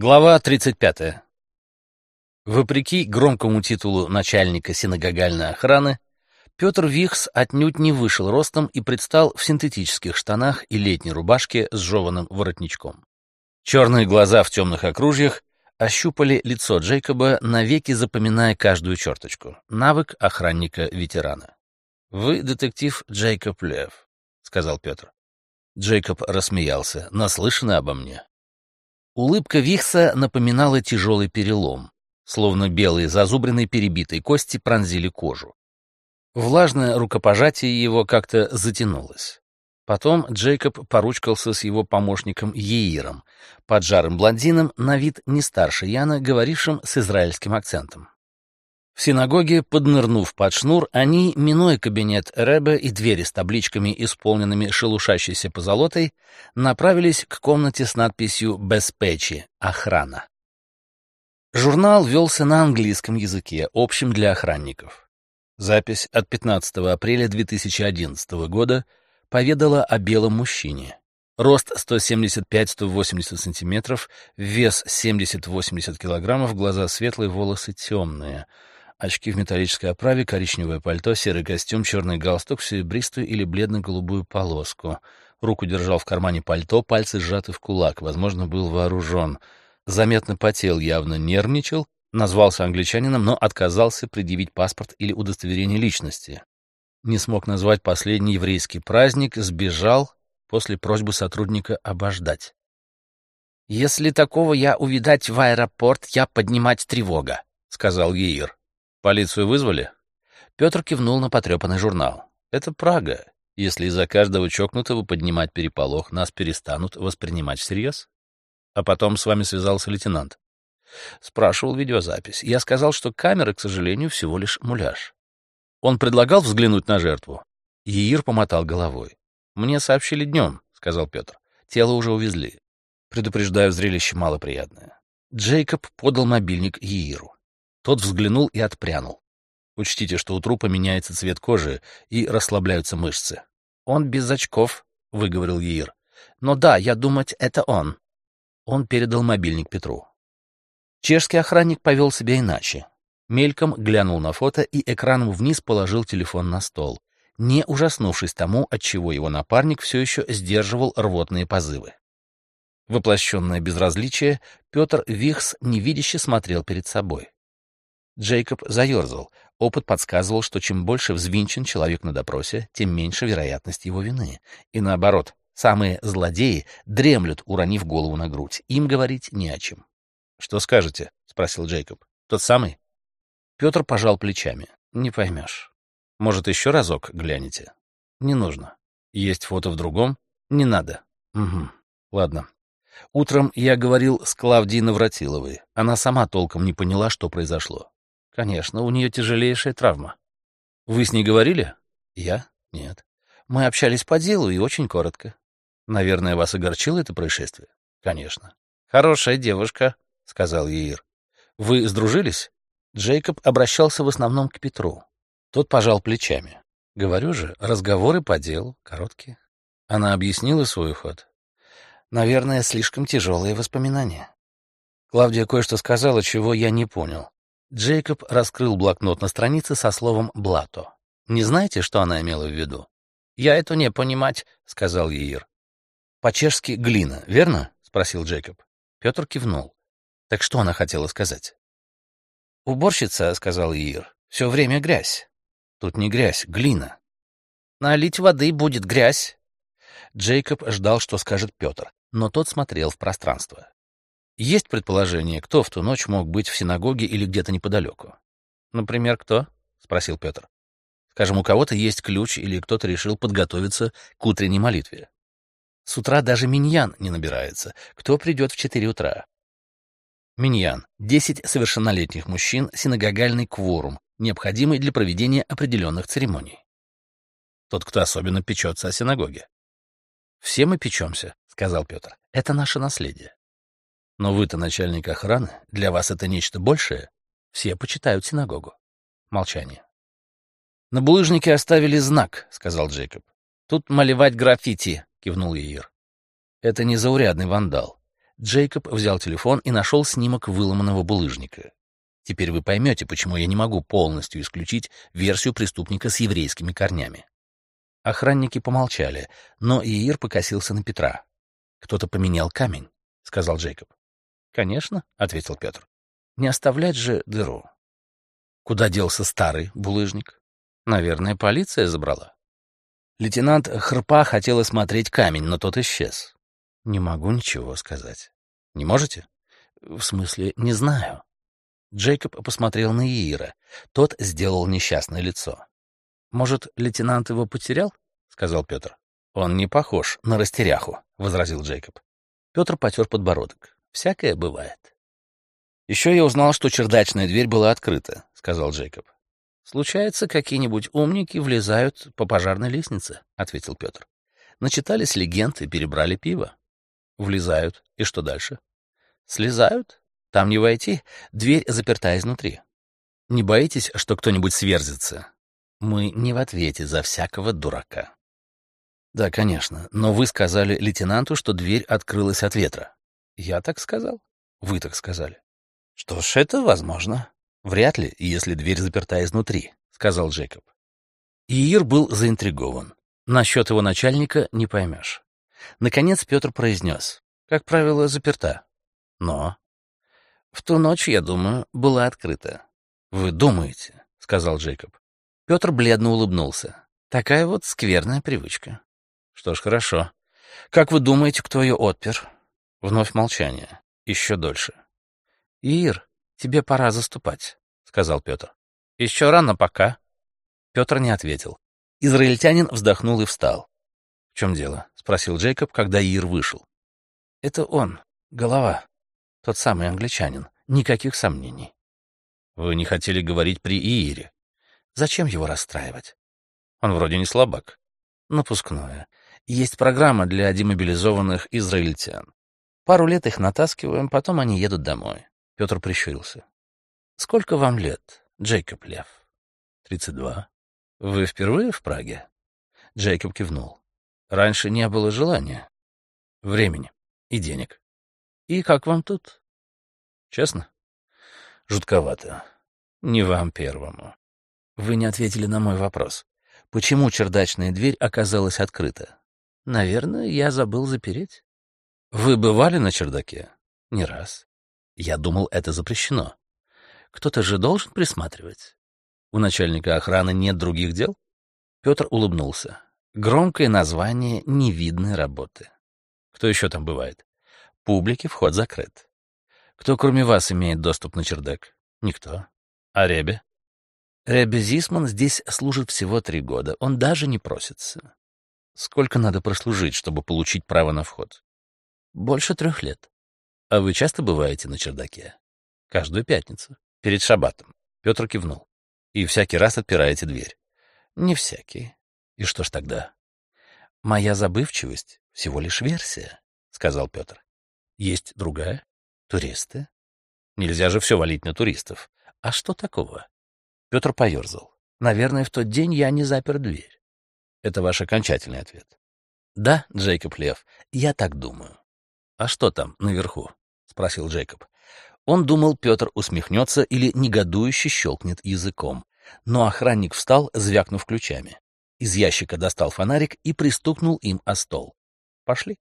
Глава 35. Вопреки громкому титулу начальника синагогальной охраны, Петр Вихс отнюдь не вышел ростом и предстал в синтетических штанах и летней рубашке с жеванным воротничком. Черные глаза в темных окружьях ощупали лицо Джейкоба, навеки запоминая каждую черточку. Навык охранника-ветерана. «Вы детектив Джейкоб Лев», — сказал Петр. Джейкоб рассмеялся. «Наслышаны обо мне?» Улыбка Вихса напоминала тяжелый перелом, словно белые зазубренные перебитой кости пронзили кожу. Влажное рукопожатие его как-то затянулось. Потом Джейкоб поручкался с его помощником Еиром, поджарым блондином, на вид не старше Яна, говорившим с израильским акцентом. В синагоге, поднырнув под шнур, они, минуя кабинет Рэбе и двери с табличками, исполненными шелушащейся позолотой, направились к комнате с надписью «Беспечи. Охрана». Журнал велся на английском языке, общем для охранников. Запись от 15 апреля 2011 года поведала о белом мужчине. Рост 175-180 сантиметров, вес 70-80 килограммов, глаза светлые, волосы темные — очки в металлической оправе, коричневое пальто, серый костюм, черный галстук, серебристую или бледно-голубую полоску. Руку держал в кармане пальто, пальцы сжаты в кулак, возможно, был вооружен. Заметно потел, явно нервничал, назвался англичанином, но отказался предъявить паспорт или удостоверение личности. Не смог назвать последний еврейский праздник, сбежал после просьбы сотрудника обождать. «Если такого я увидать в аэропорт, я поднимать тревога», — сказал Еир. Полицию вызвали? Петр кивнул на потрепанный журнал. Это Прага. Если из-за каждого чокнутого поднимать переполох, нас перестанут воспринимать всерьез. А потом с вами связался лейтенант. Спрашивал видеозапись. Я сказал, что камера, к сожалению, всего лишь муляж. Он предлагал взглянуть на жертву. Еир помотал головой. «Мне сообщили днем», — сказал Петр. «Тело уже увезли. Предупреждаю, зрелище малоприятное». Джейкоб подал мобильник Еиру. Тот взглянул и отпрянул. Учтите, что у трупа меняется цвет кожи и расслабляются мышцы. «Он без очков», — выговорил Еир. «Но да, я думать, это он». Он передал мобильник Петру. Чешский охранник повел себя иначе. Мельком глянул на фото и экраном вниз положил телефон на стол, не ужаснувшись тому, отчего его напарник все еще сдерживал рвотные позывы. Воплощенное безразличие, Петр Вихс невидяще смотрел перед собой. Джейкоб заерзал. Опыт подсказывал, что чем больше взвинчен человек на допросе, тем меньше вероятность его вины. И наоборот, самые злодеи дремлют, уронив голову на грудь. Им говорить не о чем. — Что скажете? — спросил Джейкоб. — Тот самый? Петр пожал плечами. — Не поймешь. Может, еще разок глянете? — Не нужно. Есть фото в другом? — Не надо. — Угу. Ладно. Утром я говорил с Клавдией Навратиловой. Она сама толком не поняла, что произошло. Конечно, у нее тяжелейшая травма. Вы с ней говорили? Я? Нет. Мы общались по делу и очень коротко. Наверное, вас огорчило это происшествие? Конечно. Хорошая девушка, сказал Еир. Вы сдружились? Джейкоб обращался в основном к Петру. Тот пожал плечами. Говорю же, разговоры по делу, короткие. Она объяснила свой уход. Наверное, слишком тяжелые воспоминания. Клавдия кое-что сказала, чего я не понял. Джейкоб раскрыл блокнот на странице со словом «блато». «Не знаете, что она имела в виду?» «Я это не понимать», — сказал Еир. «По-чешски глина, верно?» — спросил Джейкоб. Петр кивнул. «Так что она хотела сказать?» «Уборщица», — сказал Еир, — «все время грязь». «Тут не грязь, глина». «Налить воды будет грязь». Джейкоб ждал, что скажет Петр, но тот смотрел в пространство. Есть предположение, кто в ту ночь мог быть в синагоге или где-то неподалеку? Например, кто? спросил Петр. Скажем, у кого-то есть ключ или кто-то решил подготовиться к утренней молитве. С утра даже миньян не набирается. Кто придет в четыре утра? Миньян — десять совершеннолетних мужчин, синагогальный кворум, необходимый для проведения определенных церемоний. Тот, кто особенно печется о синагоге. «Все мы печемся», — сказал Петр. «Это наше наследие». Но вы-то начальник охраны, для вас это нечто большее. Все почитают синагогу. Молчание. На булыжнике оставили знак, сказал Джейкоб. Тут малевать граффити, кивнул Еир. Это не заурядный вандал. Джейкоб взял телефон и нашел снимок выломанного булыжника. Теперь вы поймете, почему я не могу полностью исключить версию преступника с еврейскими корнями. Охранники помолчали, но Иир покосился на Петра. «Кто-то поменял камень», — сказал Джейкоб. «Конечно», — ответил Петр. «Не оставлять же дыру». «Куда делся старый булыжник?» «Наверное, полиция забрала». Лейтенант Хрпа хотел осмотреть камень, но тот исчез. Не могу ничего сказать. Не можете? В смысле, не знаю. Джейкоб посмотрел на Иира. Тот сделал несчастное лицо. Может, лейтенант его потерял? сказал Петр. Он не похож на растеряху, возразил Джейкоб. Петр потер подбородок. Всякое бывает. Еще я узнал, что чердачная дверь была открыта, сказал Джейкоб. Случается, какие-нибудь умники влезают по пожарной лестнице, ответил Петр. Начитались легенд и перебрали пиво. Влезают. И что дальше? Слезают. Там не войти. Дверь заперта изнутри. Не боитесь, что кто-нибудь сверзится? Мы не в ответе за всякого дурака. Да, конечно, но вы сказали лейтенанту, что дверь открылась от ветра. Я так сказал? Вы так сказали. Что ж, это возможно. «Вряд ли, если дверь заперта изнутри», — сказал Джейкоб. Иир был заинтригован. Насчет его начальника не поймешь. Наконец Петр произнес. «Как правило, заперта». «Но...» «В ту ночь, я думаю, была открыта». «Вы думаете?» — сказал Джейкоб. Петр бледно улыбнулся. «Такая вот скверная привычка». «Что ж, хорошо. Как вы думаете, кто ее отпер?» Вновь молчание. Еще дольше. «Ир, тебе пора заступать», — сказал Петр. «Еще рано пока». Петр не ответил. Израильтянин вздохнул и встал. «В чем дело?» — спросил Джейкоб, когда Ир вышел. «Это он, голова, тот самый англичанин. Никаких сомнений». «Вы не хотели говорить при Иире?» «Зачем его расстраивать?» «Он вроде не слабак». «Напускное. Есть программа для демобилизованных израильтян. Пару лет их натаскиваем, потом они едут домой. Петр прищурился. «Сколько вам лет, Джейкоб Лев?» «Тридцать два». «Вы впервые в Праге?» Джейкоб кивнул. «Раньше не было желания, времени и денег. И как вам тут?» «Честно?» «Жутковато. Не вам первому». «Вы не ответили на мой вопрос. Почему чердачная дверь оказалась открыта?» «Наверное, я забыл запереть». «Вы бывали на чердаке?» «Не раз. Я думал, это запрещено. Кто-то же должен присматривать. У начальника охраны нет других дел? Петр улыбнулся. Громкое название невидной работы. Кто еще там бывает? Публике вход закрыт. Кто кроме вас имеет доступ на чердак? Никто. А Ребе? Ребе Зисман здесь служит всего три года. Он даже не просится. Сколько надо прослужить, чтобы получить право на вход? Больше трех лет. А вы часто бываете на чердаке? Каждую пятницу. Перед шаббатом. Петр кивнул. И всякий раз отпираете дверь. Не всякий. И что ж тогда? Моя забывчивость — всего лишь версия, — сказал Петр. Есть другая? Туристы? Нельзя же все валить на туристов. А что такого? Петр поерзал. Наверное, в тот день я не запер дверь. Это ваш окончательный ответ. Да, Джейкоб Лев, я так думаю. А что там наверху? спросил Джейкоб. Он думал, Петр усмехнется или негодующе щелкнет языком. Но охранник встал, звякнув ключами. Из ящика достал фонарик и пристукнул им о стол. «Пошли».